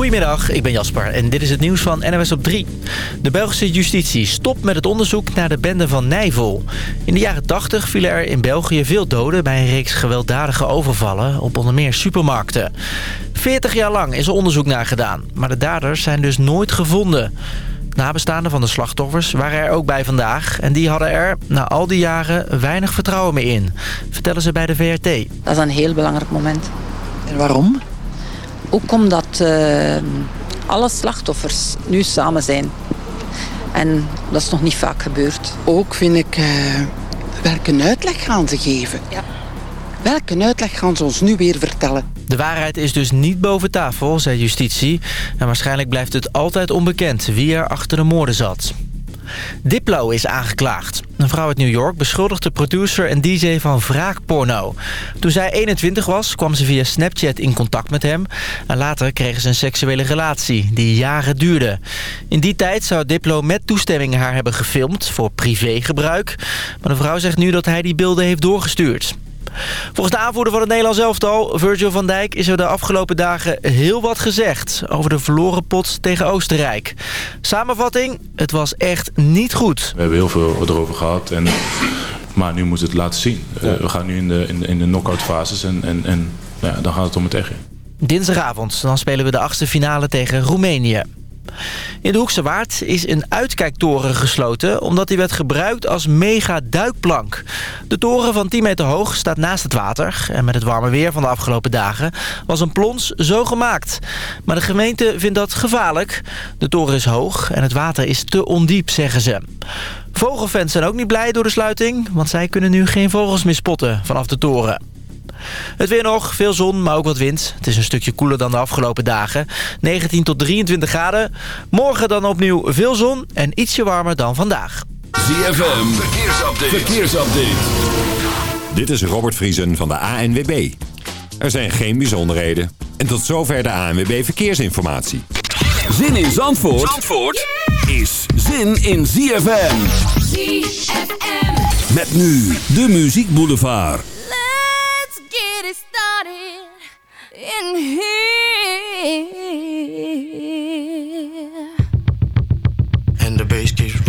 Goedemiddag, ik ben Jasper en dit is het nieuws van NOS op 3. De Belgische justitie stopt met het onderzoek naar de bende van Nijvel. In de jaren 80 vielen er in België veel doden bij een reeks gewelddadige overvallen op onder meer supermarkten. 40 jaar lang is er onderzoek naar gedaan, maar de daders zijn dus nooit gevonden. Nabestaanden van de slachtoffers waren er ook bij vandaag. En die hadden er na al die jaren weinig vertrouwen meer in. Vertellen ze bij de VRT. Dat is een heel belangrijk moment. En waarom? Ook omdat uh, alle slachtoffers nu samen zijn. En dat is nog niet vaak gebeurd. Ook vind ik... Uh, welke uitleg gaan ze geven? Ja. Welke uitleg gaan ze ons nu weer vertellen? De waarheid is dus niet boven tafel, zei justitie. En waarschijnlijk blijft het altijd onbekend wie er achter de moorden zat. Diplo is aangeklaagd. Een vrouw uit New York beschuldigt de producer en DJ van wraakporno. Toen zij 21 was, kwam ze via Snapchat in contact met hem. En later kregen ze een seksuele relatie die jaren duurde. In die tijd zou Diplo met toestemming haar hebben gefilmd voor privégebruik. Maar de vrouw zegt nu dat hij die beelden heeft doorgestuurd. Volgens de aanvoerder van het Nederlands elftal, Virgil van Dijk... is er de afgelopen dagen heel wat gezegd over de verloren pot tegen Oostenrijk. Samenvatting, het was echt niet goed. We hebben heel veel erover gehad, en, maar nu moeten we het laten zien. Uh, we gaan nu in de, in, in de knock-out fases en, en, en ja, dan gaat het om het echt. Dinsdagavond dan spelen we de achtste finale tegen Roemenië. In de Hoekse Waard is een uitkijktoren gesloten... omdat die werd gebruikt als mega-duikplank. De toren van 10 meter hoog staat naast het water... en met het warme weer van de afgelopen dagen was een plons zo gemaakt. Maar de gemeente vindt dat gevaarlijk. De toren is hoog en het water is te ondiep, zeggen ze. Vogelfans zijn ook niet blij door de sluiting... want zij kunnen nu geen vogels meer spotten vanaf de toren. Het weer nog, veel zon, maar ook wat wind. Het is een stukje koeler dan de afgelopen dagen. 19 tot 23 graden. Morgen dan opnieuw veel zon en ietsje warmer dan vandaag. ZFM, verkeersupdate. verkeersupdate. Dit is Robert Vriesen van de ANWB. Er zijn geen bijzonderheden. En tot zover de ANWB Verkeersinformatie. Zin in Zandvoort, Zandvoort is zin in ZFM. ZFM. Met nu de Muziek Boulevard. In here.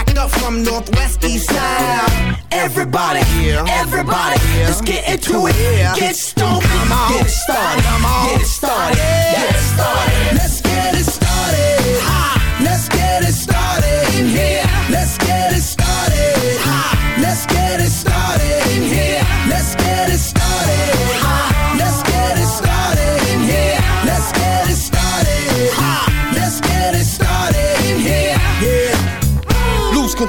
Act up from Northwest East Side. Everybody, yeah. everybody, yeah. let's get into it. Yeah. Get stoned, come on, get it started, come on, get it started, get it started. Let's get it started. Ha. Let's get it started in here. Let's get it started. Ha. Let's get it started in here. Let's get it started. Ha.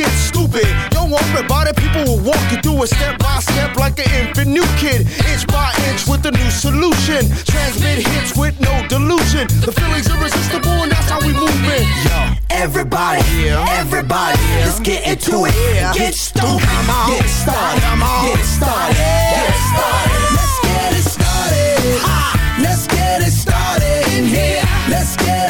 get stupid. Don't worry about it, people will walk you through it step by step like an infant new kid. Inch by inch with a new solution. Transmit hits with no delusion. The feeling's irresistible and that's how we move it. Yo, everybody, yeah. everybody, yeah. let's get into it. Yeah. Get stupid, come on. get it started, come on. get it started, get started. Let's get it started. Ha. Let's get it started in here. Let's get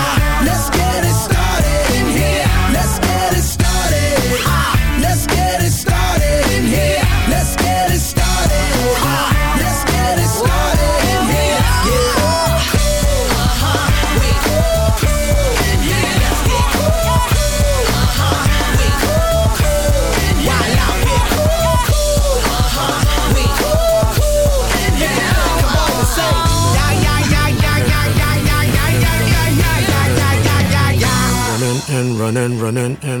Running and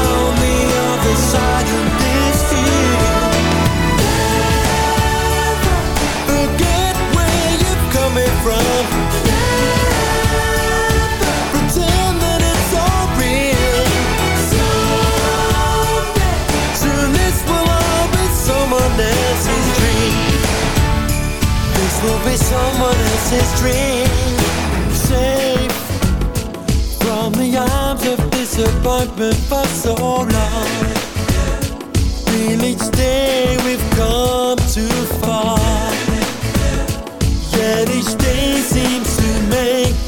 someone else's dream. Safe from the arms of disappointment for so long. Feel each day we've come too far. Yet each day seems to make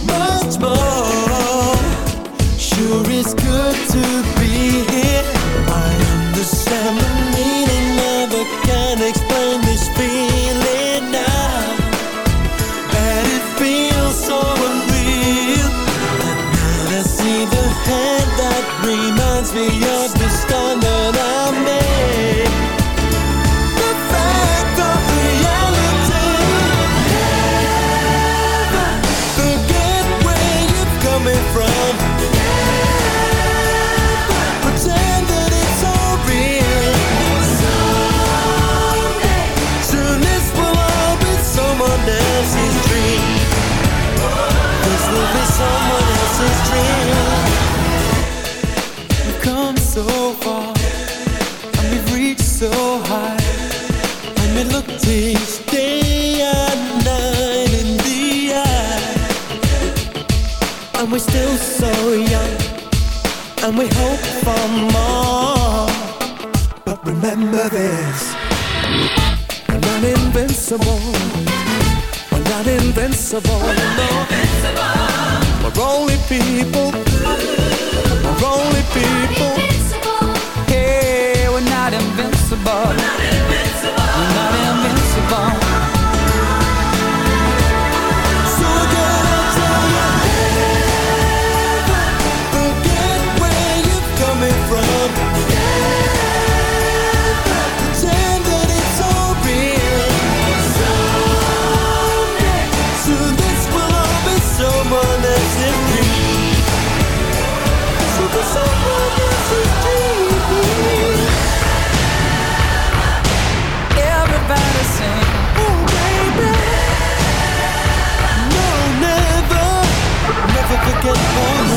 me so far, and we've reached so high, and we look each day and night in the eye, and we're still so young, and we hope for more. But remember this: we're not invincible. We're not invincible. No. We're only people. We're only people. Hey, we're not invincible. We're not invincible. Never forget,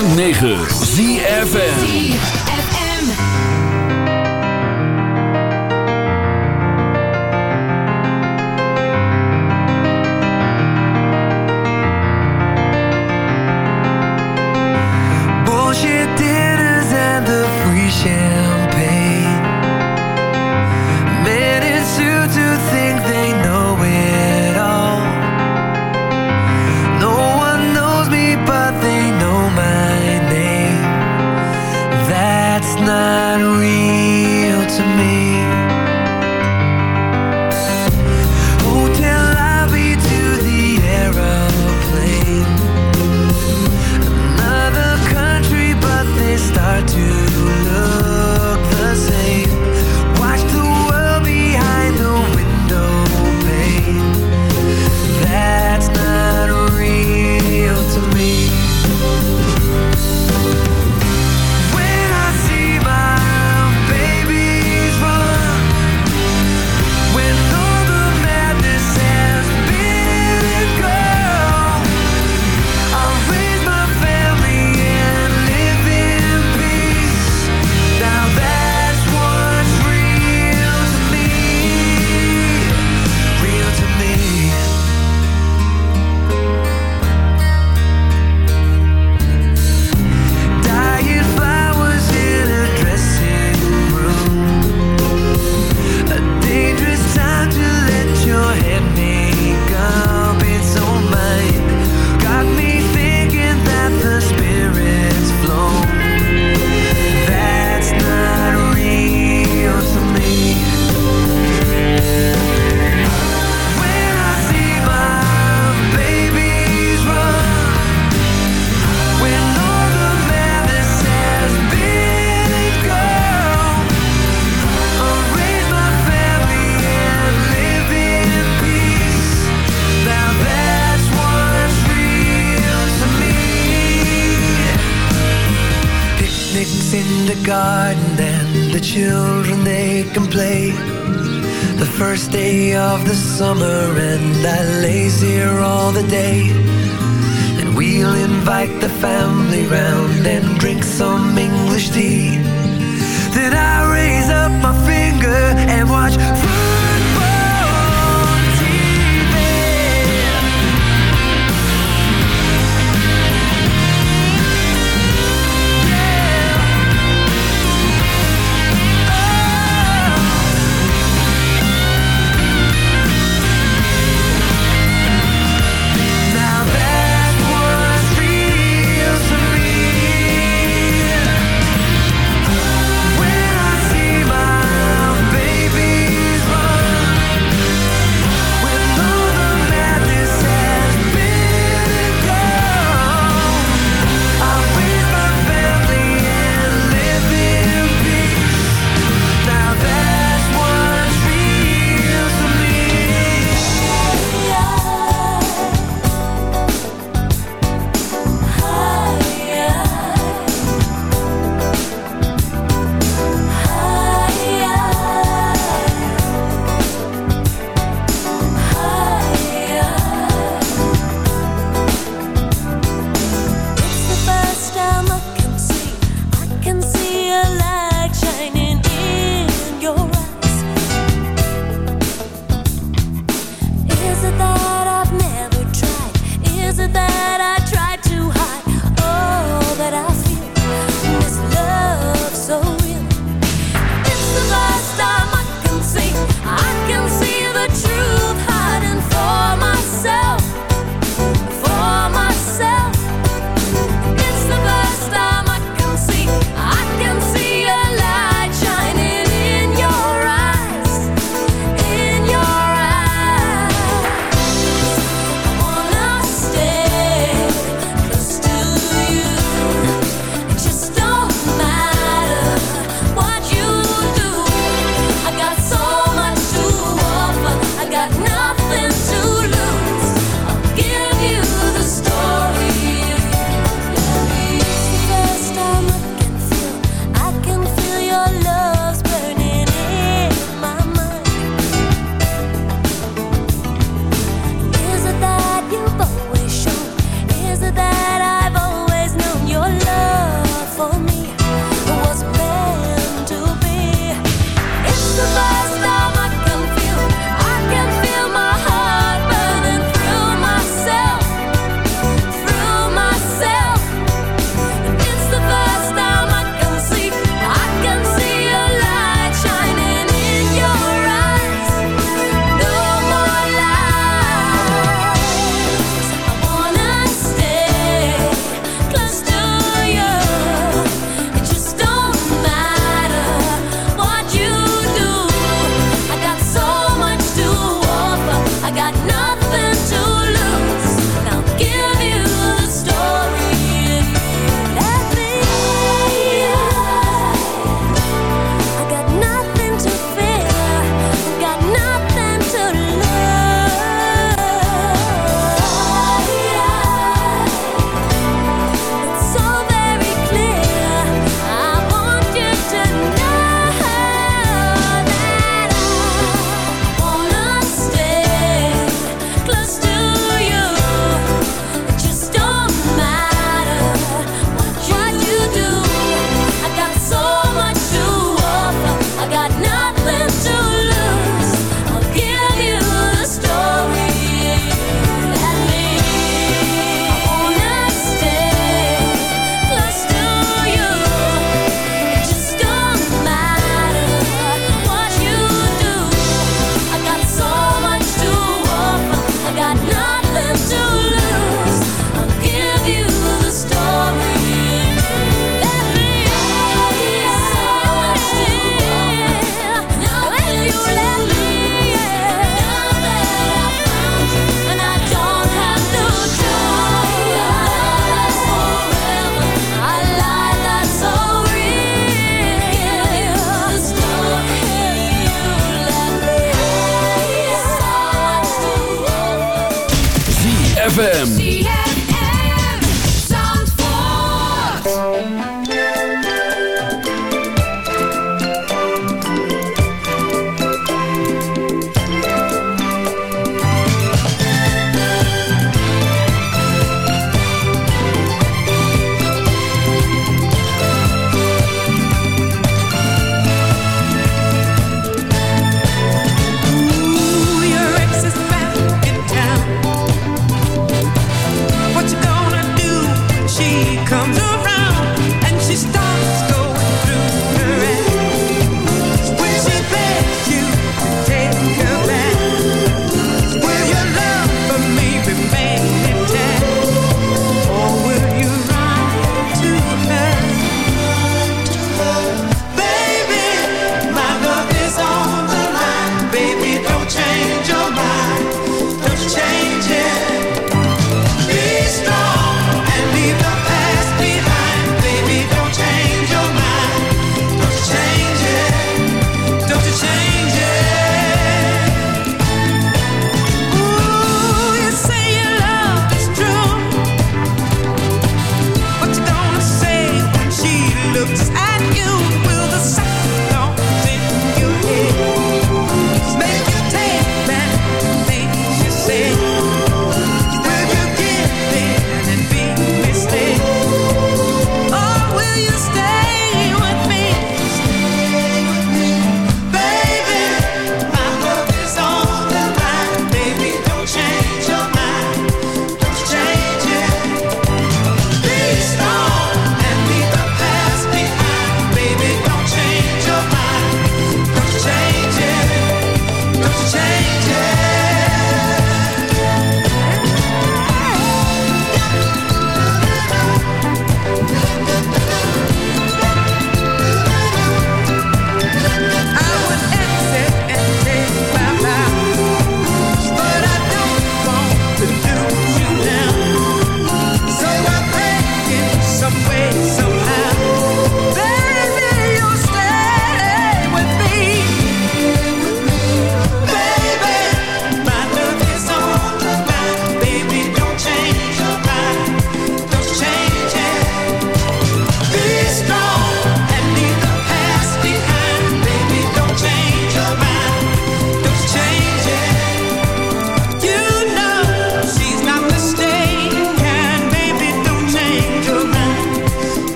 106.9 ZFN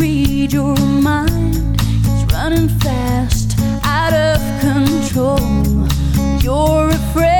Read your mind. It's running fast, out of control. You're afraid.